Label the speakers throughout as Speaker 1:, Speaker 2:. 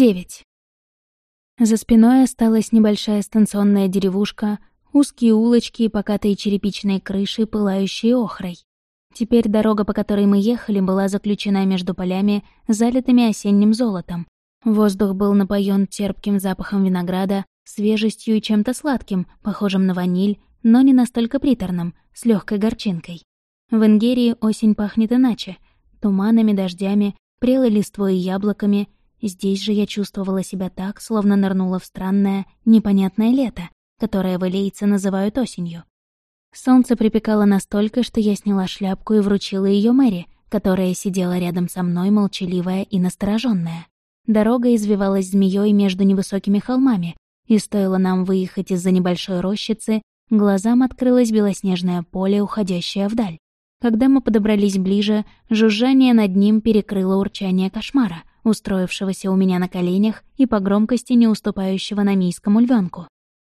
Speaker 1: 9. За спиной осталась небольшая станционная деревушка, узкие улочки и покатые черепичные крыши, пылающие охрой. Теперь дорога, по которой мы ехали, была заключена между полями, залитыми осенним золотом. Воздух был напоен терпким запахом винограда, свежестью и чем-то сладким, похожим на ваниль, но не настолько приторным, с легкой горчинкой. В Ингерии осень пахнет иначе — туманами, дождями, прелой листвой и яблоками — Здесь же я чувствовала себя так, словно нырнула в странное, непонятное лето, которое валейцы называют осенью. Солнце припекало настолько, что я сняла шляпку и вручила ее Мэри, которая сидела рядом со мной, молчаливая и настороженная. Дорога извивалась змеей между невысокими холмами, и стоило нам выехать из-за небольшой рощицы, глазам открылось белоснежное поле, уходящее вдаль. Когда мы подобрались ближе, жужжание над ним перекрыло урчание кошмара, устроившегося у меня на коленях и по громкости не уступающего на мийскому львенку.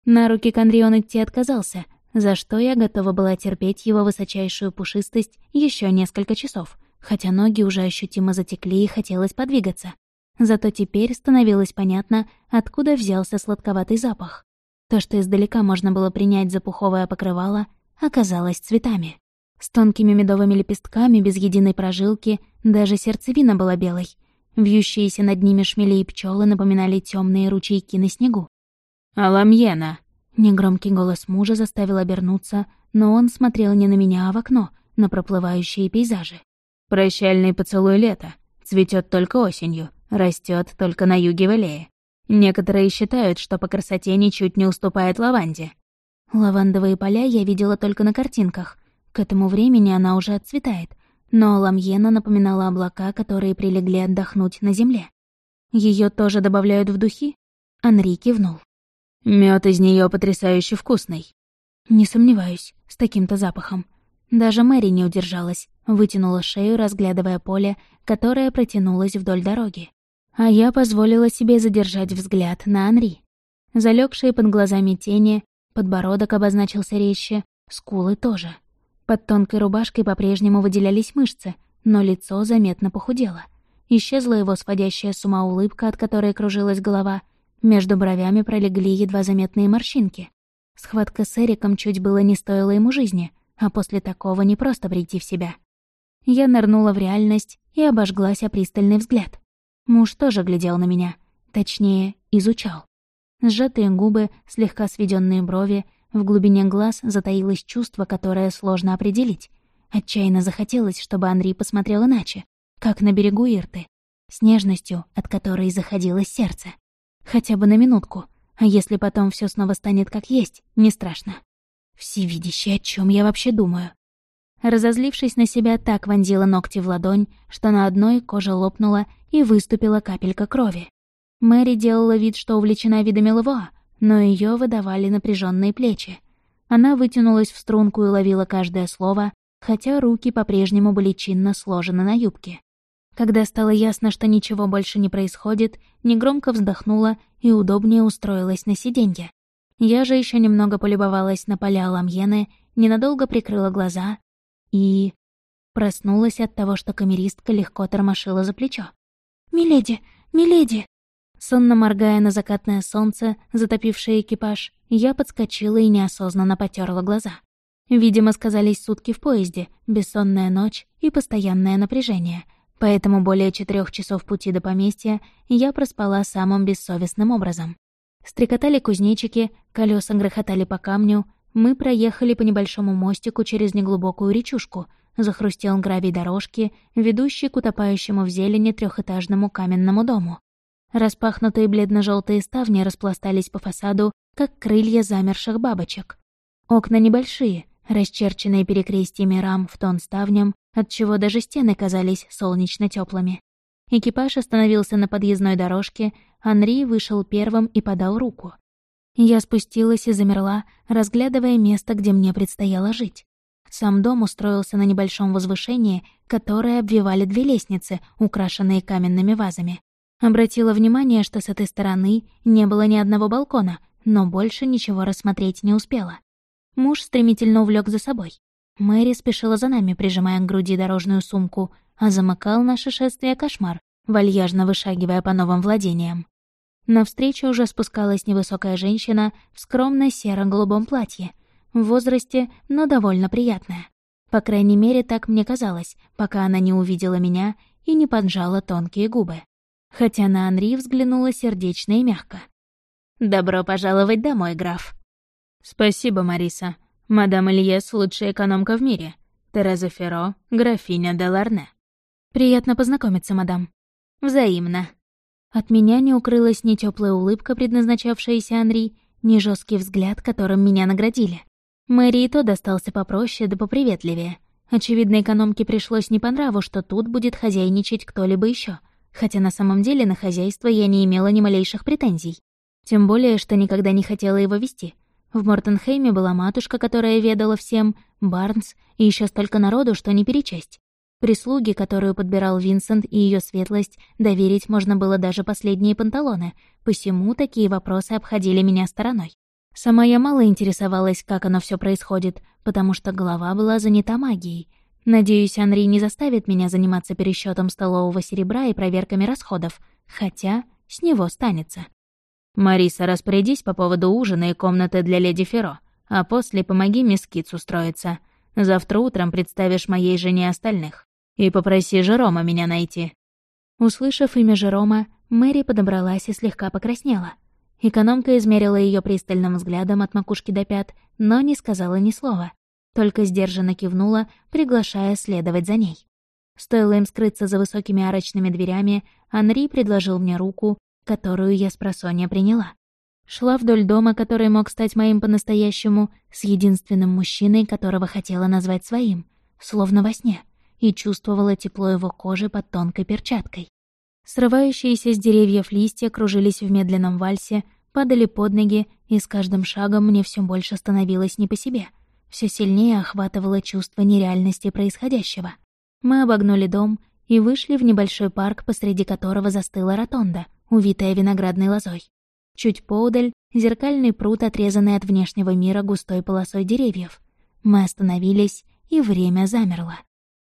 Speaker 1: На руки Конрион идти отказался, за что я готова была терпеть его высочайшую пушистость еще несколько часов, хотя ноги уже ощутимо затекли и хотелось подвигаться. Зато теперь становилось понятно, откуда взялся сладковатый запах. То, что издалека можно было принять за пуховое покрывало, оказалось цветами. С тонкими медовыми лепестками, без единой прожилки, даже сердцевина была белой, Вьющиеся над ними шмели и пчелы напоминали темные ручейки на снегу.
Speaker 2: «Аламьена!»
Speaker 1: Негромкий голос мужа заставил обернуться, но он смотрел не на меня, а в окно, на проплывающие пейзажи.
Speaker 2: «Прощальный поцелуй лета. Цветет только осенью, растет только на юге Валея. Некоторые считают, что по красоте ничуть не уступает лаванде».
Speaker 1: Лавандовые поля я видела только на картинках. К этому времени она уже отцветает — но Ламьена напоминала облака, которые прилегли отдохнуть на земле. Ее тоже добавляют в духи? Анри кивнул.
Speaker 2: Мед из нее потрясающе вкусный.
Speaker 1: Не сомневаюсь, с таким-то запахом. Даже Мэри не удержалась, вытянула шею, разглядывая поле, которое протянулось вдоль дороги. А я позволила себе задержать взгляд на Анри. Залегшие под глазами тени, подбородок обозначился резче, скулы тоже. Под тонкой рубашкой по-прежнему выделялись мышцы, но лицо заметно похудело. Исчезла его сводящая с ума улыбка, от которой кружилась голова. Между бровями пролегли едва заметные морщинки. Схватка с Эриком чуть было не стоила ему жизни, а после такого не просто прийти в себя. Я нырнула в реальность и обожглась о пристальный взгляд. Муж тоже глядел на меня, точнее, изучал. Сжатые губы, слегка сведенные брови, в глубине глаз затаилось чувство, которое сложно определить. Отчаянно захотелось, чтобы Анри посмотрел иначе, как на берегу Ирты, с нежностью, от которой заходилось сердце. Хотя бы на минутку, а если потом все снова станет как есть, не страшно. Всевидящий, о чем я вообще думаю? Разозлившись на себя, так вонзила ногти в ладонь, что на одной кожа лопнула и выступила капелька крови. Мэри делала вид, что увлечена видами Лавуа, но ее выдавали напряженные плечи. Она вытянулась в струнку и ловила каждое слово, хотя руки по-прежнему были чинно сложены на юбке. Когда стало ясно, что ничего больше не происходит, негромко вздохнула и удобнее устроилась на сиденье. Я же еще немного полюбовалась на поля ламьены, ненадолго прикрыла глаза и... Проснулась от того, что камеристка легко тормошила за плечо. «Миледи! Миледи!» Сонно моргая на закатное солнце, затопившее экипаж, я подскочила и неосознанно потерла глаза. Видимо, сказались сутки в поезде, бессонная ночь и постоянное напряжение. Поэтому более четырех часов пути до поместья я проспала самым бессовестным образом. Стрекотали кузнечики, колеса грохотали по камню, мы проехали по небольшому мостику через неглубокую речушку, захрустел гравий дорожки, ведущий к утопающему в зелени трехэтажному каменному дому. Распахнутые бледно желтые ставни распластались по фасаду, как крылья замерших бабочек. Окна небольшие, расчерченные перекрестьями рам в тон ставням, отчего даже стены казались солнечно теплыми. Экипаж остановился на подъездной дорожке, Анри вышел первым и подал руку. Я спустилась и замерла, разглядывая место, где мне предстояло жить. Сам дом устроился на небольшом возвышении, которое обвивали две лестницы, украшенные каменными вазами. Обратила внимание, что с этой стороны не было ни одного балкона, но больше ничего рассмотреть не успела. Муж стремительно увлек за собой. Мэри спешила за нами, прижимая к груди дорожную сумку, а замыкал наше шествие кошмар, вальяжно вышагивая по новым владениям. Навстречу уже спускалась невысокая женщина в скромно серо-голубом платье, в возрасте, но довольно приятная. По крайней мере, так мне казалось, пока она не увидела меня и не поджала тонкие губы. Хотя на Анри взглянула сердечно и мягко. «Добро пожаловать домой, граф».
Speaker 2: «Спасибо, Мариса. Мадам Ильес — лучшая экономка в мире. Тереза Ферро, графиня де Ларне».
Speaker 1: «Приятно познакомиться, мадам».
Speaker 2: «Взаимно».
Speaker 1: От меня не укрылась ни теплая улыбка, предназначавшаяся Анри, ни жесткий взгляд, которым меня наградили. Мэри и то достался попроще да поприветливее. Очевидно, экономке пришлось не по нраву, что тут будет хозяйничать кто-либо еще, хотя на самом деле на хозяйство я не имела ни малейших претензий. Тем более, что никогда не хотела его вести. В Мортенхейме была матушка, которая ведала всем, Барнс и еще столько народу, что не перечесть. Прислуги, которую подбирал Винсент и ее светлость, доверить можно было даже последние панталоны, посему такие вопросы обходили меня стороной. Сама я мало интересовалась, как оно все происходит, потому что голова была занята магией. Надеюсь, Анри не заставит меня заниматься пересчетом столового серебра и проверками расходов, хотя с него станется.
Speaker 2: «Мариса, распорядись по поводу ужина и комнаты для леди Феро, а после помоги мисс Китс устроиться. Завтра утром представишь моей жене остальных. И попроси Жерома меня найти».
Speaker 1: Услышав имя Жерома, Мэри подобралась и слегка покраснела — Экономка измерила ее пристальным взглядом от макушки до пят, но не сказала ни слова, только сдержанно кивнула, приглашая следовать за ней. Стоило им скрыться за высокими арочными дверями, Анри предложил мне руку, которую я с просонья приняла. Шла вдоль дома, который мог стать моим по-настоящему, с единственным мужчиной, которого хотела назвать своим, словно во сне, и чувствовала тепло его кожи под тонкой перчаткой. Срывающиеся с деревьев листья кружились в медленном вальсе, падали под ноги, и с каждым шагом мне все больше становилось не по себе. Все сильнее охватывало чувство нереальности происходящего. Мы обогнули дом и вышли в небольшой парк, посреди которого застыла ротонда, увитая виноградной лозой. Чуть поудаль — зеркальный пруд, отрезанный от внешнего мира густой полосой деревьев. Мы остановились, и время замерло.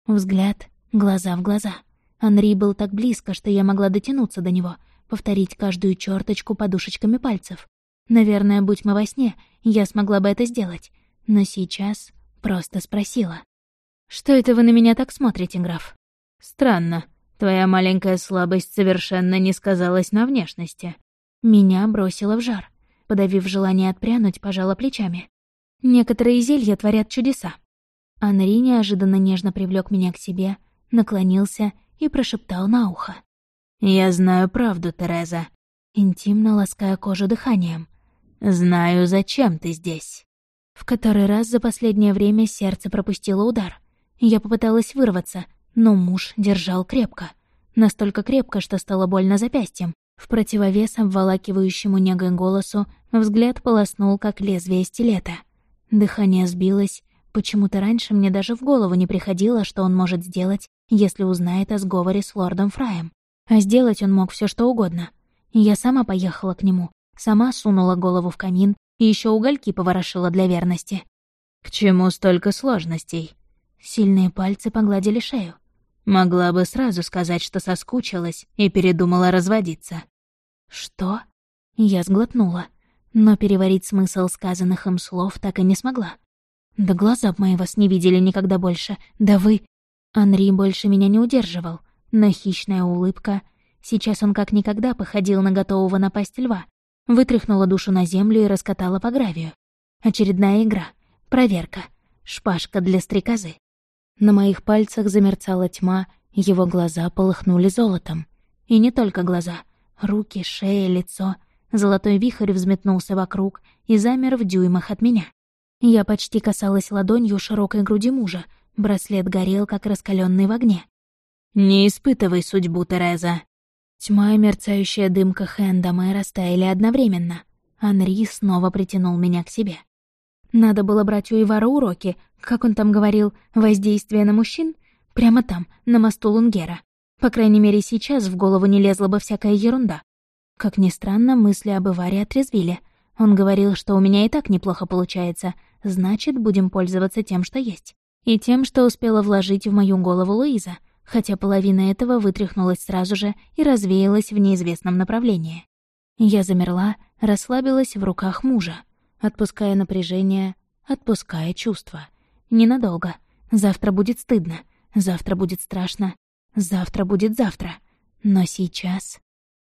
Speaker 1: Взгляд, глаза в глаза. Анри был так близко, что я могла дотянуться до него — повторить каждую черточку подушечками пальцев. Наверное, будь мы во сне, я смогла бы это сделать. Но сейчас просто спросила. «Что это вы на меня так смотрите, граф?»
Speaker 2: «Странно. Твоя маленькая слабость совершенно не сказалась на внешности».
Speaker 1: Меня бросило в жар. Подавив желание отпрянуть, пожала плечами. Некоторые зелья творят чудеса. Анри неожиданно нежно привлек меня к себе, наклонился и прошептал на ухо.
Speaker 2: «Я знаю правду, Тереза»,
Speaker 1: интимно лаская кожу дыханием.
Speaker 2: «Знаю, зачем ты здесь».
Speaker 1: В который раз за последнее время сердце пропустило удар. Я попыталась вырваться, но муж держал крепко. Настолько крепко, что стало больно запястьем. В противовес обволакивающему негой голосу взгляд полоснул, как лезвие стилета. Дыхание сбилось. Почему-то раньше мне даже в голову не приходило, что он может сделать, если узнает о сговоре с лордом Фраем. А сделать он мог все что угодно. Я сама поехала к нему, сама сунула голову в камин и еще угольки поворошила для верности.
Speaker 2: «К чему столько сложностей?»
Speaker 1: Сильные пальцы погладили шею.
Speaker 2: «Могла бы сразу сказать, что соскучилась и передумала разводиться».
Speaker 1: «Что?» Я сглотнула, но переварить смысл сказанных им слов так и не смогла. «Да глаза б мои вас не видели никогда больше, да вы...» Анри больше меня не удерживал — но хищная улыбка... Сейчас он как никогда походил на готового напасть льва. Вытряхнула душу на землю и раскатала по гравию. Очередная игра. Проверка. Шпажка для стрекозы. На моих пальцах замерцала тьма, его глаза полыхнули золотом. И не только глаза. Руки, шея, лицо. Золотой вихрь взметнулся вокруг и замер в дюймах от меня. Я почти касалась ладонью широкой груди мужа. Браслет горел, как раскаленный в огне.
Speaker 2: «Не испытывай судьбу, Тереза».
Speaker 1: Тьма и мерцающая дымка Хэндама растаяли одновременно. Анри снова притянул меня к себе. Надо было брать у Ивара уроки, как он там говорил, воздействие на мужчин? Прямо там, на мосту Лунгера. По крайней мере, сейчас в голову не лезла бы всякая ерунда. Как ни странно, мысли об Иваре отрезвили. Он говорил, что у меня и так неплохо получается, значит, будем пользоваться тем, что есть. И тем, что успела вложить в мою голову Луиза — хотя половина этого вытряхнулась сразу же и развеялась в неизвестном направлении. Я замерла, расслабилась в руках мужа, отпуская напряжение, отпуская чувства. Ненадолго. Завтра будет стыдно, завтра будет страшно, завтра будет завтра. Но сейчас...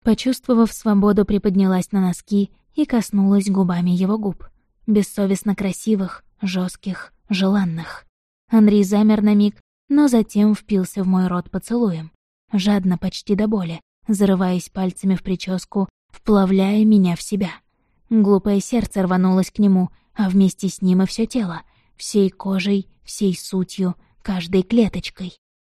Speaker 1: Почувствовав свободу, приподнялась на носки и коснулась губами его губ. Бессовестно красивых, жестких, желанных. Андрей замер на миг, но затем впился в мой рот поцелуем. Жадно, почти до боли, зарываясь пальцами в прическу, вплавляя меня в себя. Глупое сердце рванулось к нему, а вместе с ним и все тело, всей кожей, всей сутью, каждой клеточкой.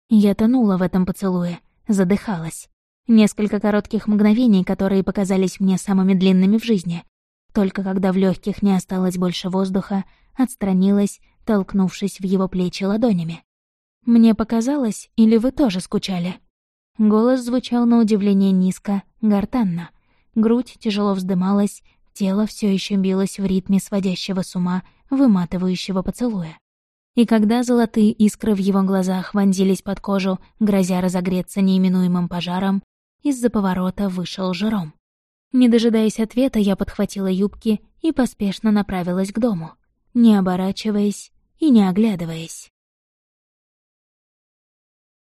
Speaker 1: Я тонула в этом поцелуе, задыхалась. Несколько коротких мгновений, которые показались мне самыми длинными в жизни. Только когда в легких не осталось больше воздуха, отстранилась, толкнувшись в его плечи ладонями. «Мне показалось, или вы тоже скучали?» Голос звучал на удивление низко, гортанно. Грудь тяжело вздымалась, тело все еще билось в ритме сводящего с ума, выматывающего поцелуя. И когда золотые искры в его глазах вонзились под кожу, грозя разогреться неименуемым пожаром, из-за поворота вышел Жером. Не дожидаясь ответа, я подхватила юбки и поспешно направилась к дому, не оборачиваясь и не оглядываясь.